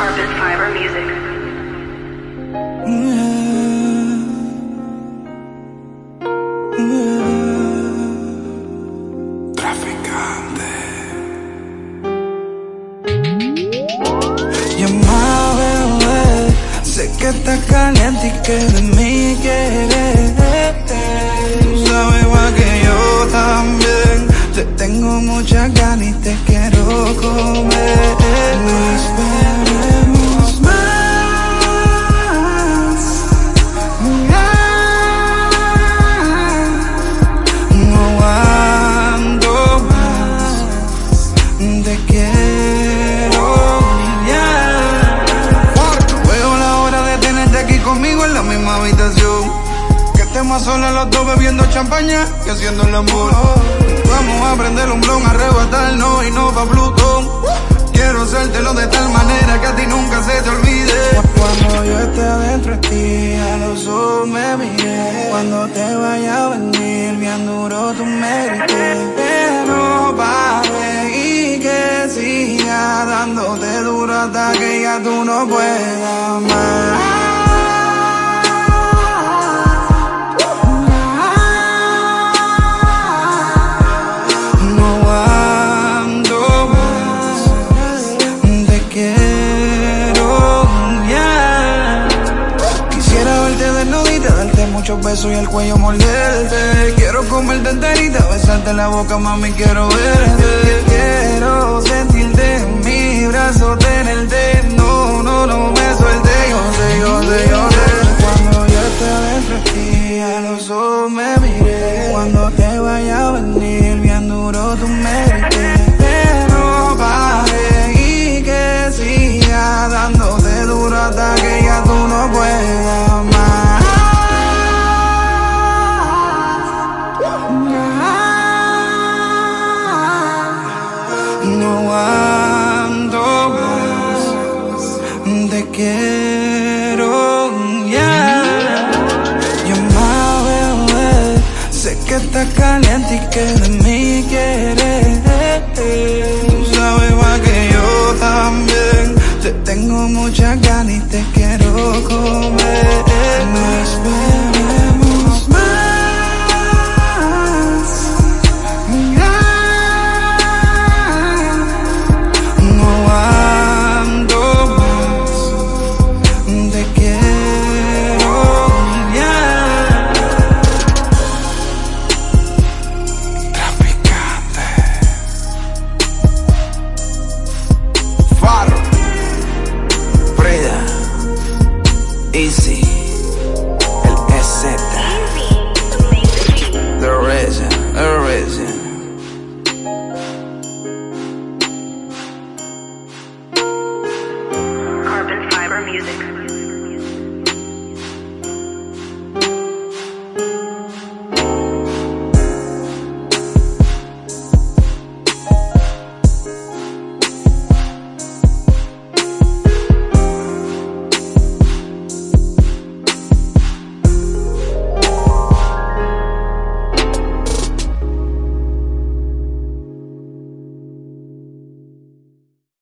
Fiber Music. Traficante. Llama, bebé. Sé que estás caliente y que de mí quieres. Tú sabes igual que yo también. Te tengo muchas ganas y te quiero comer. Te quiero ya. Veo la hora de tenerte aquí conmigo en la misma habitación. Que estemos solos los dos bebiendo champaña y haciendo el amor. Vamos a prender un blon, arrebatarnos y no pa' Plutón. Quiero hacértelo de tal manera que a ti nunca se te olvide. Cuando yo esté adentro de ti, a los ojos me miré. Cuando te hasta que ya tú no puedas más. Muchos besos y el cuello morderte. Quiero comerte enterita, besarte la boca, mami, quiero verte. Quiero sentirte brazo, tenerte. No, no, no me suelte. Yo sé, yo sé, yo sé. Cuando yo esté adentro de ti, a los ojos me miré. Cuando te vaya a venir, bien duro tú me grites. Que no pare y que siga dándote duro hasta que ya tú no puedas que estás caliente y que de mí quieres. Tú sabes igual que yo también. Te tengo muchas ganas y te quiero comer. music.